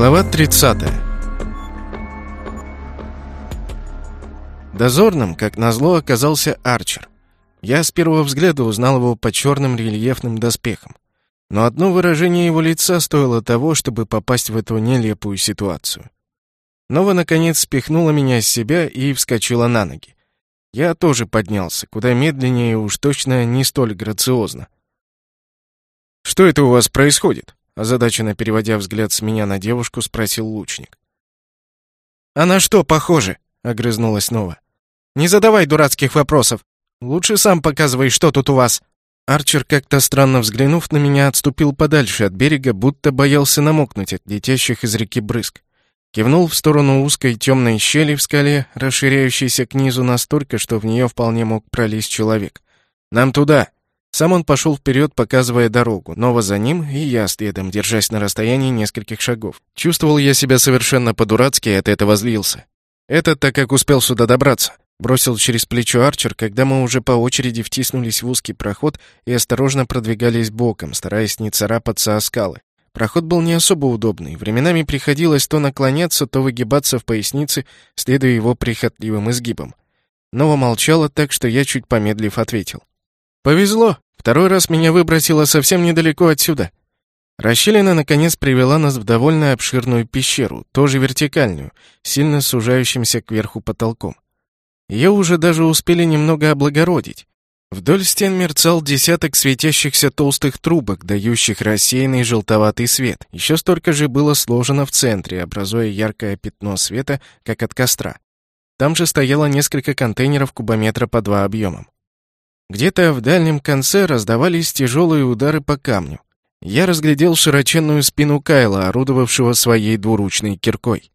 Глава 30 Дозорным, как назло, оказался Арчер. Я с первого взгляда узнал его по черным рельефным доспехам. Но одно выражение его лица стоило того, чтобы попасть в эту нелепую ситуацию. Нова, наконец, спихнула меня с себя и вскочила на ноги. Я тоже поднялся, куда медленнее и уж точно не столь грациозно. «Что это у вас происходит?» Озадаченно переводя взгляд с меня на девушку, спросил лучник. «А на что похоже?» — огрызнулась Нова. «Не задавай дурацких вопросов. Лучше сам показывай, что тут у вас». Арчер, как-то странно взглянув на меня, отступил подальше от берега, будто боялся намокнуть от летящих из реки брызг. Кивнул в сторону узкой темной щели в скале, расширяющейся к низу настолько, что в нее вполне мог пролезть человек. «Нам туда!» Сам он пошел вперед, показывая дорогу, Нова за ним и я следом, держась на расстоянии нескольких шагов. Чувствовал я себя совершенно по-дурацки и от этого злился. Это так как успел сюда добраться. Бросил через плечо Арчер, когда мы уже по очереди втиснулись в узкий проход и осторожно продвигались боком, стараясь не царапаться о скалы. Проход был не особо удобный, временами приходилось то наклоняться, то выгибаться в пояснице, следуя его прихотливым изгибам. Нова молчала так, что я, чуть помедлив, ответил. «Повезло. Второй раз меня выбросило совсем недалеко отсюда». Расщелина, наконец, привела нас в довольно обширную пещеру, тоже вертикальную, сильно сужающимся кверху потолком. Ее уже даже успели немного облагородить. Вдоль стен мерцал десяток светящихся толстых трубок, дающих рассеянный желтоватый свет. Еще столько же было сложено в центре, образуя яркое пятно света, как от костра. Там же стояло несколько контейнеров кубометра по два объемом. Где-то в дальнем конце раздавались тяжелые удары по камню. Я разглядел широченную спину Кайла, орудовавшего своей двуручной киркой.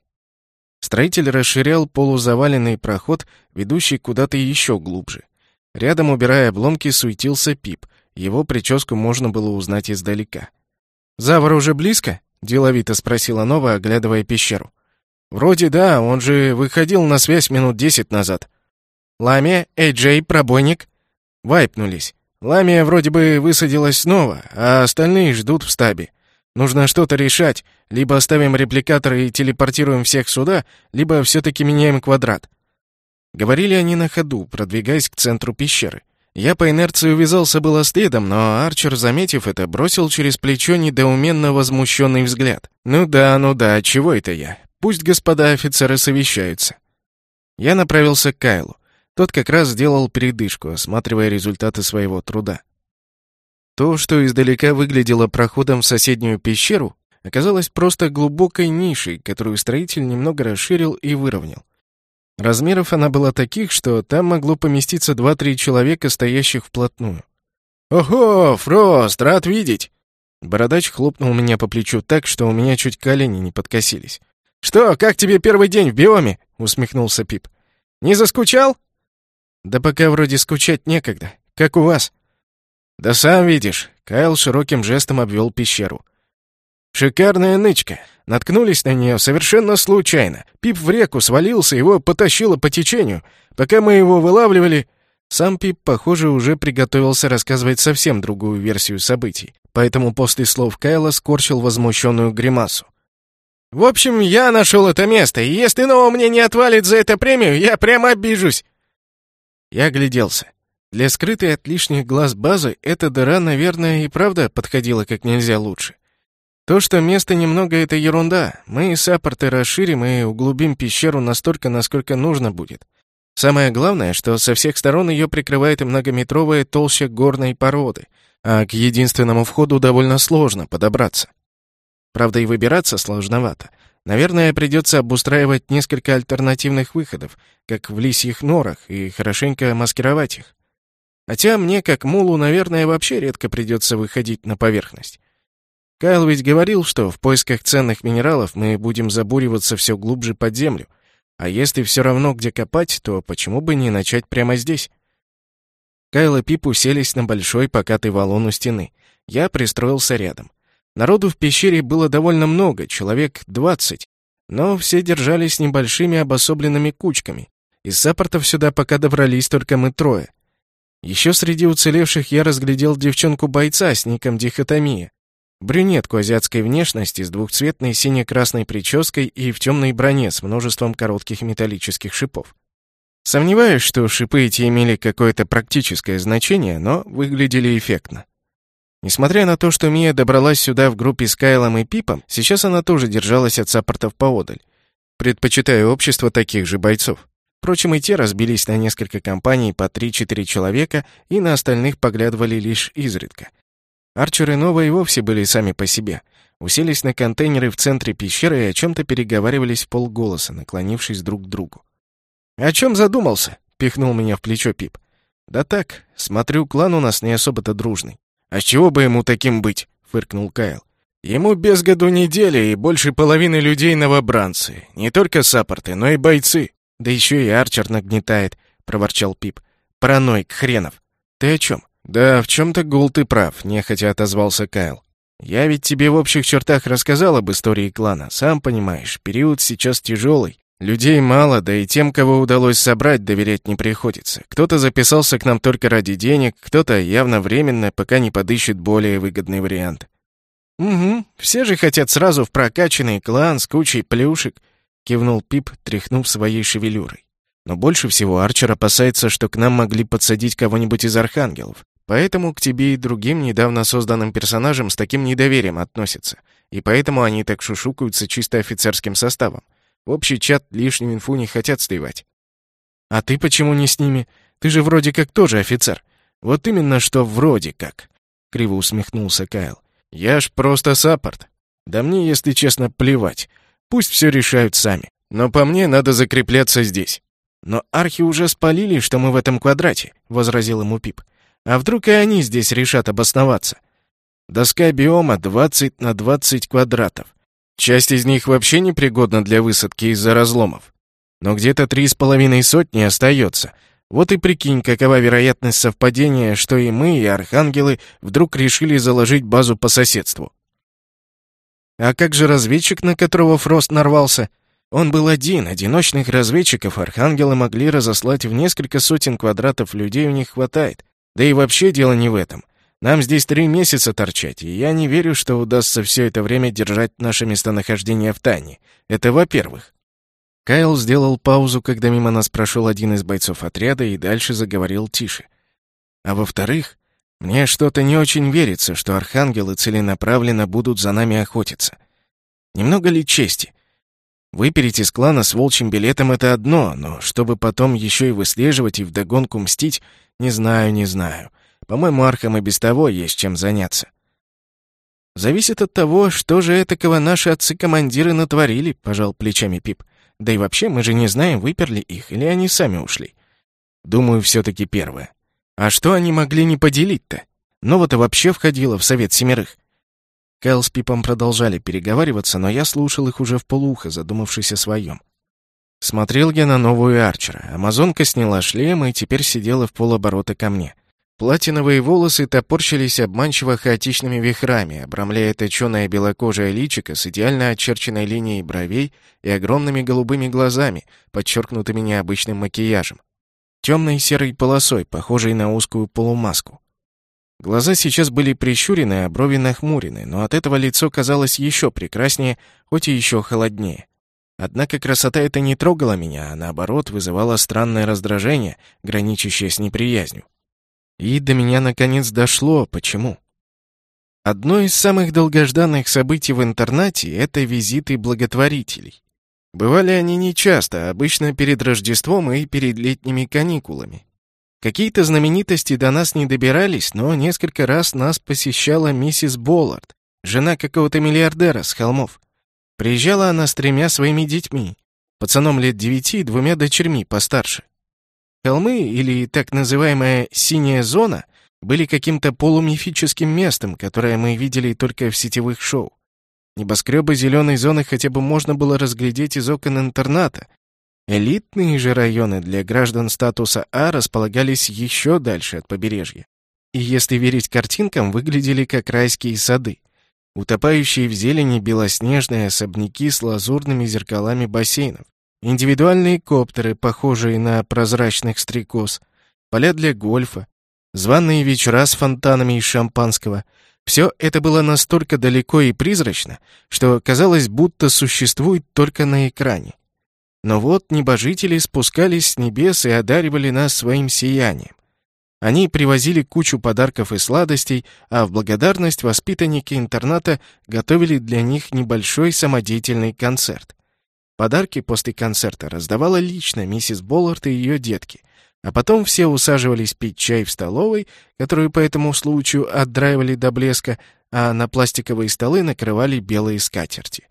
Строитель расширял полузаваленный проход, ведущий куда-то еще глубже. Рядом, убирая обломки, суетился Пип. Его прическу можно было узнать издалека. «Завар уже близко?» — деловито спросила Нова, оглядывая пещеру. «Вроде да, он же выходил на связь минут десять назад». «Ламия, Эй-Джей, пробойник?» Вайпнулись. Ламия вроде бы высадилась снова, а остальные ждут в стабе. Нужно что-то решать. Либо оставим репликаторы и телепортируем всех сюда, либо все-таки меняем квадрат. Говорили они на ходу, продвигаясь к центру пещеры. Я по инерции увязался было следом, но Арчер, заметив это, бросил через плечо недоуменно возмущенный взгляд. «Ну да, ну да, чего это я? Пусть господа офицеры совещаются». Я направился к Кайлу. Тот как раз сделал передышку, осматривая результаты своего труда. То, что издалека выглядело проходом в соседнюю пещеру, оказалось просто глубокой нишей, которую строитель немного расширил и выровнял. Размеров она была таких, что там могло поместиться два-три человека, стоящих вплотную. «Ого, Фрост, рад видеть!» Бородач хлопнул меня по плечу так, что у меня чуть колени не подкосились. «Что, как тебе первый день в биоме?» — усмехнулся Пип. «Не заскучал?» «Да пока вроде скучать некогда. Как у вас?» «Да сам видишь». Кайл широким жестом обвел пещеру. «Шикарная нычка. Наткнулись на нее совершенно случайно. Пип в реку свалился, его потащило по течению. Пока мы его вылавливали...» Сам Пип, похоже, уже приготовился рассказывать совсем другую версию событий, поэтому после слов Кайла скорчил возмущенную гримасу. «В общем, я нашел это место, и если Ноа мне не отвалит за это премию, я прямо обижусь. Я огляделся. Для скрытой от лишних глаз базы эта дыра, наверное, и правда подходила как нельзя лучше. То, что место немного — это ерунда. Мы саппорты расширим и углубим пещеру настолько, насколько нужно будет. Самое главное, что со всех сторон ее прикрывает многометровая толща горной породы, а к единственному входу довольно сложно подобраться. Правда, и выбираться сложновато. Наверное, придется обустраивать несколько альтернативных выходов, как в лисьих норах, и хорошенько маскировать их. Хотя мне, как мулу, наверное, вообще редко придется выходить на поверхность. Кайл ведь говорил, что в поисках ценных минералов мы будем забуриваться все глубже под землю. А если все равно где копать, то почему бы не начать прямо здесь? Кайл и Пип уселись на большой покатый валун у стены. Я пристроился рядом. Народу в пещере было довольно много, человек двадцать, но все держались небольшими обособленными кучками. Из саппортов сюда пока добрались только мы трое. Еще среди уцелевших я разглядел девчонку-бойца с ником Дихотомия. Брюнетку азиатской внешности с двухцветной сине-красной прической и в темной броне с множеством коротких металлических шипов. Сомневаюсь, что шипы эти имели какое-то практическое значение, но выглядели эффектно. Несмотря на то, что Мия добралась сюда в группе с Кайлом и Пипом, сейчас она тоже держалась от саппортов поодаль, предпочитая общество таких же бойцов. Впрочем, и те разбились на несколько компаний по 3-4 человека и на остальных поглядывали лишь изредка. Арчер и Нова и вовсе были сами по себе. Уселись на контейнеры в центре пещеры и о чем-то переговаривались полголоса, наклонившись друг к другу. «О чем задумался?» — пихнул меня в плечо Пип. «Да так, смотрю, клан у нас не особо-то дружный». «А чего бы ему таким быть?» — фыркнул Кайл. «Ему без году недели и больше половины людей новобранцы. Не только саппорты, но и бойцы. Да еще и Арчер нагнетает», — проворчал Пип. «Параноик хренов. Ты о чем?» «Да, в чем-то гул ты прав», — нехотя отозвался Кайл. «Я ведь тебе в общих чертах рассказал об истории клана. Сам понимаешь, период сейчас тяжелый. Людей мало, да и тем, кого удалось собрать, доверять не приходится. Кто-то записался к нам только ради денег, кто-то явно временно, пока не подыщет более выгодный вариант. «Угу, все же хотят сразу в прокачанный клан с кучей плюшек», — кивнул Пип, тряхнув своей шевелюрой. «Но больше всего Арчер опасается, что к нам могли подсадить кого-нибудь из архангелов. Поэтому к тебе и другим недавно созданным персонажам с таким недоверием относятся. И поэтому они так шушукаются чисто офицерским составом. В общий чат лишнюю инфу не хотят сливать. А ты почему не с ними? Ты же вроде как тоже офицер. Вот именно что вроде как. Криво усмехнулся Кайл. Я ж просто саппорт. Да мне, если честно, плевать. Пусть все решают сами. Но по мне надо закрепляться здесь. Но архи уже спалили, что мы в этом квадрате, возразил ему Пип. А вдруг и они здесь решат обосноваться? Доска биома 20 на 20 квадратов. Часть из них вообще непригодна для высадки из-за разломов. Но где-то три с половиной сотни остается. Вот и прикинь, какова вероятность совпадения, что и мы, и архангелы вдруг решили заложить базу по соседству. А как же разведчик, на которого Фрост нарвался? Он был один, одиночных разведчиков архангелы могли разослать в несколько сотен квадратов людей у них хватает. Да и вообще дело не в этом. Нам здесь три месяца торчать, и я не верю, что удастся все это время держать наше местонахождение в тайне. Это во-первых. Кайл сделал паузу, когда мимо нас прошел один из бойцов отряда и дальше заговорил тише. А во-вторых, мне что-то не очень верится, что архангелы целенаправленно будут за нами охотиться. Немного ли чести? Выпереть из клана с волчьим билетом — это одно, но чтобы потом еще и выслеживать и вдогонку мстить, не знаю, не знаю. По-моему, архам и без того есть чем заняться. Зависит от того, что же этакого наши отцы-командиры натворили, пожал плечами Пип. Да и вообще, мы же не знаем, выперли их или они сами ушли. Думаю, все-таки первое. А что они могли не поделить-то? Нова-то вообще входила в совет семерых. Кайл с Пипом продолжали переговариваться, но я слушал их уже в полухо, задумавшись о своем. Смотрел я на новую Арчера. Амазонка сняла шлем и теперь сидела в полоборота ко мне. Платиновые волосы топорщились обманчиво хаотичными вихрами, обрамляя точёное белокожее личико с идеально очерченной линией бровей и огромными голубыми глазами, подчеркнутыми необычным макияжем. Темной серой полосой, похожей на узкую полумаску. Глаза сейчас были прищурены, а брови нахмурены, но от этого лицо казалось еще прекраснее, хоть и еще холоднее. Однако красота эта не трогала меня, а наоборот вызывала странное раздражение, граничащее с неприязнью. И до меня наконец дошло, почему. Одно из самых долгожданных событий в интернате — это визиты благотворителей. Бывали они нечасто, обычно перед Рождеством и перед летними каникулами. Какие-то знаменитости до нас не добирались, но несколько раз нас посещала миссис Боллард, жена какого-то миллиардера с холмов. Приезжала она с тремя своими детьми, пацаном лет девяти и двумя дочерьми постарше. Холмы, или так называемая «синяя зона», были каким-то полумифическим местом, которое мы видели только в сетевых шоу. Небоскребы зеленой зоны хотя бы можно было разглядеть из окон интерната. Элитные же районы для граждан статуса А располагались еще дальше от побережья. И если верить картинкам, выглядели как райские сады. Утопающие в зелени белоснежные особняки с лазурными зеркалами бассейнов. Индивидуальные коптеры, похожие на прозрачных стрекоз, поля для гольфа, званые вечера с фонтанами из шампанского, Все это было настолько далеко и призрачно, что казалось, будто существует только на экране. Но вот небожители спускались с небес и одаривали нас своим сиянием. Они привозили кучу подарков и сладостей, а в благодарность воспитанники интерната готовили для них небольшой самодеятельный концерт. Подарки после концерта раздавала лично миссис Боллард и ее детки, а потом все усаживались пить чай в столовой, которую по этому случаю отдраивали до блеска, а на пластиковые столы накрывали белые скатерти.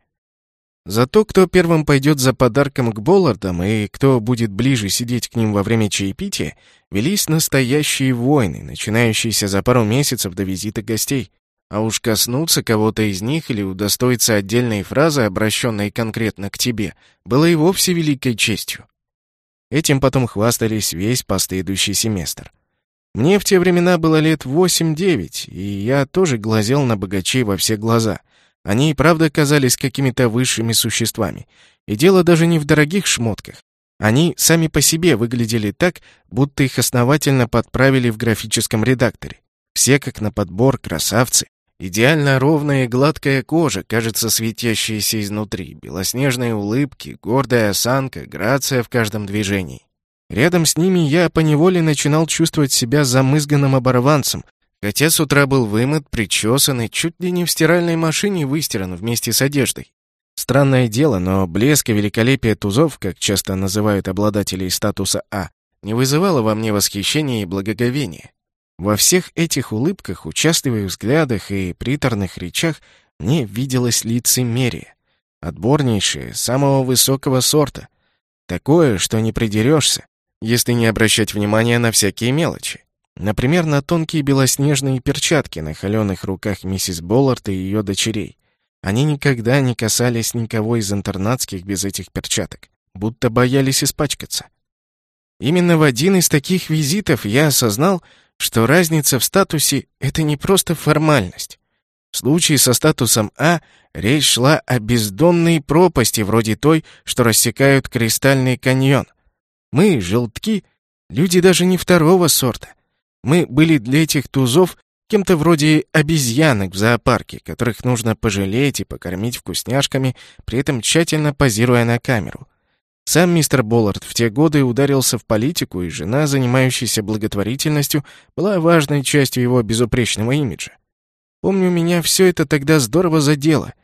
Зато кто первым пойдет за подарком к Боллардам и кто будет ближе сидеть к ним во время чаепития, велись настоящие войны, начинающиеся за пару месяцев до визита гостей. А уж коснуться кого-то из них или удостоиться отдельной фразы, обращенной конкретно к тебе, было и вовсе великой честью. Этим потом хвастались весь последующий семестр. Мне в те времена было лет 8-9, и я тоже глазел на богачей во все глаза. Они и правда казались какими-то высшими существами. И дело даже не в дорогих шмотках. Они сами по себе выглядели так, будто их основательно подправили в графическом редакторе. Все как на подбор красавцы. Идеально ровная и гладкая кожа, кажется светящаяся изнутри, белоснежные улыбки, гордая осанка, грация в каждом движении. Рядом с ними я поневоле начинал чувствовать себя замызганным оборванцем, хотя с утра был вымыт, причесан и чуть ли не в стиральной машине выстиран вместе с одеждой. Странное дело, но блеск и великолепие тузов, как часто называют обладателей статуса А, не вызывало во мне восхищения и благоговения. Во всех этих улыбках, участливых взглядах и приторных речах мне виделось лицемерие. Отборнейшее, самого высокого сорта. Такое, что не придерешься, если не обращать внимания на всякие мелочи. Например, на тонкие белоснежные перчатки на холеных руках миссис Боллард и ее дочерей. Они никогда не касались никого из интернатских без этих перчаток, будто боялись испачкаться. Именно в один из таких визитов я осознал, что разница в статусе — это не просто формальность. В случае со статусом А речь шла о бездонной пропасти, вроде той, что рассекают кристальный каньон. Мы, желтки, люди даже не второго сорта. Мы были для этих тузов кем-то вроде обезьянок в зоопарке, которых нужно пожалеть и покормить вкусняшками, при этом тщательно позируя на камеру. Сам мистер Боллард в те годы ударился в политику, и жена, занимающаяся благотворительностью, была важной частью его безупречного имиджа. Помню, меня все это тогда здорово задело.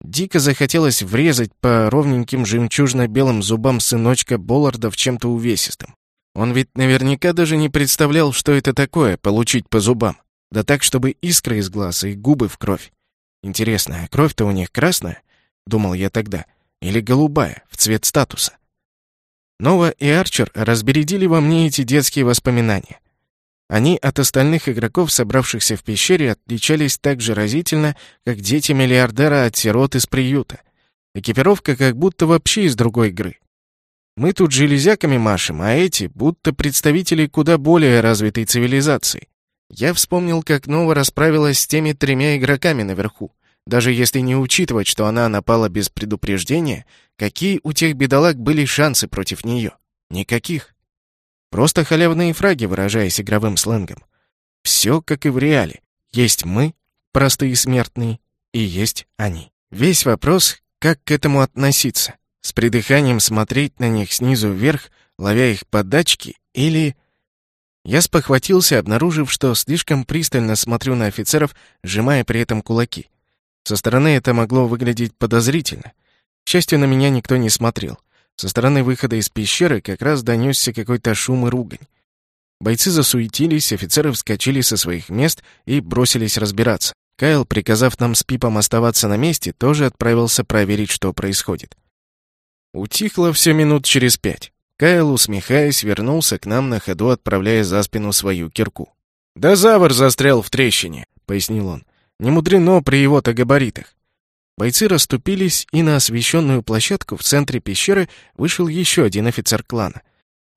Дико захотелось врезать по ровненьким жемчужно-белым зубам сыночка Болларда в чем-то увесистым. Он ведь наверняка даже не представлял, что это такое — получить по зубам. Да так, чтобы искры из глаз и губы в кровь. Интересно, а кровь-то у них красная? Думал я тогда. Или голубая, в цвет статуса. Нова и Арчер разбередили во мне эти детские воспоминания. Они от остальных игроков, собравшихся в пещере, отличались так же разительно, как дети миллиардера от сирот из приюта. Экипировка как будто вообще из другой игры. Мы тут железяками машем, а эти будто представители куда более развитой цивилизации. Я вспомнил, как Нова расправилась с теми тремя игроками наверху. Даже если не учитывать, что она напала без предупреждения, какие у тех бедолаг были шансы против нее? Никаких. Просто халявные фраги, выражаясь игровым сленгом. Все как и в реале. Есть мы, простые смертные, и есть они. Весь вопрос, как к этому относиться. С придыханием смотреть на них снизу вверх, ловя их подачки, или... Я спохватился, обнаружив, что слишком пристально смотрю на офицеров, сжимая при этом кулаки. Со стороны это могло выглядеть подозрительно. К счастью, на меня никто не смотрел. Со стороны выхода из пещеры как раз донесся какой-то шум и ругань. Бойцы засуетились, офицеры вскочили со своих мест и бросились разбираться. Кайл, приказав нам с Пипом оставаться на месте, тоже отправился проверить, что происходит. Утихло все минут через пять. Кайл, усмехаясь, вернулся к нам на ходу, отправляя за спину свою кирку. «Да завар застрял в трещине», — пояснил он. Не мудрено при его-то габаритах. Бойцы расступились, и на освещенную площадку в центре пещеры вышел еще один офицер клана.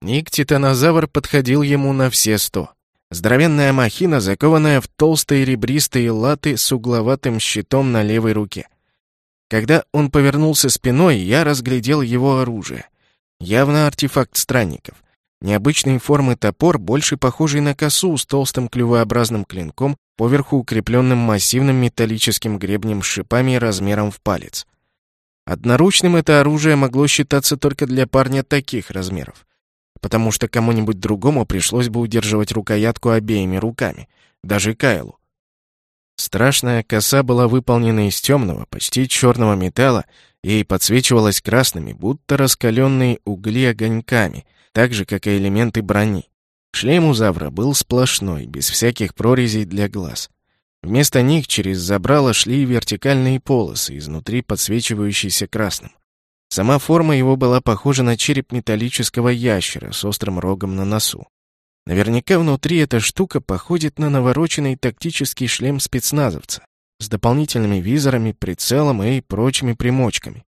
Ник Титанозавр подходил ему на все сто. Здоровенная махина, закованная в толстые ребристые латы с угловатым щитом на левой руке. Когда он повернулся спиной, я разглядел его оружие. Явно артефакт странников. Необычной формы топор, больше похожий на косу с толстым клювообразным клинком, поверху укрепленным массивным металлическим гребнем с шипами размером в палец. Одноручным это оружие могло считаться только для парня таких размеров, потому что кому-нибудь другому пришлось бы удерживать рукоятку обеими руками, даже Кайлу. Страшная коса была выполнена из темного, почти черного металла и подсвечивалась красными, будто раскаленные угли огоньками, так же, как и элементы брони. Шлем у Завра был сплошной, без всяких прорезей для глаз. Вместо них через забрало шли вертикальные полосы, изнутри подсвечивающиеся красным. Сама форма его была похожа на череп металлического ящера с острым рогом на носу. Наверняка внутри эта штука походит на навороченный тактический шлем спецназовца с дополнительными визорами, прицелом и прочими примочками.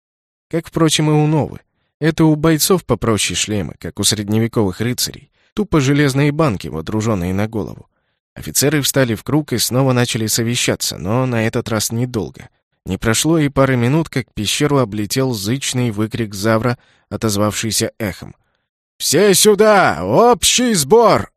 Как, впрочем, и у Новы. Это у бойцов попроще шлемы, как у средневековых рыцарей. Тупо железные банки, водруженные на голову. Офицеры встали в круг и снова начали совещаться, но на этот раз недолго. Не прошло и пары минут, как пещеру облетел зычный выкрик Завра, отозвавшийся эхом. «Все сюда! Общий сбор!